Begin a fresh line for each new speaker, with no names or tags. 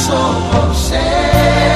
sou você.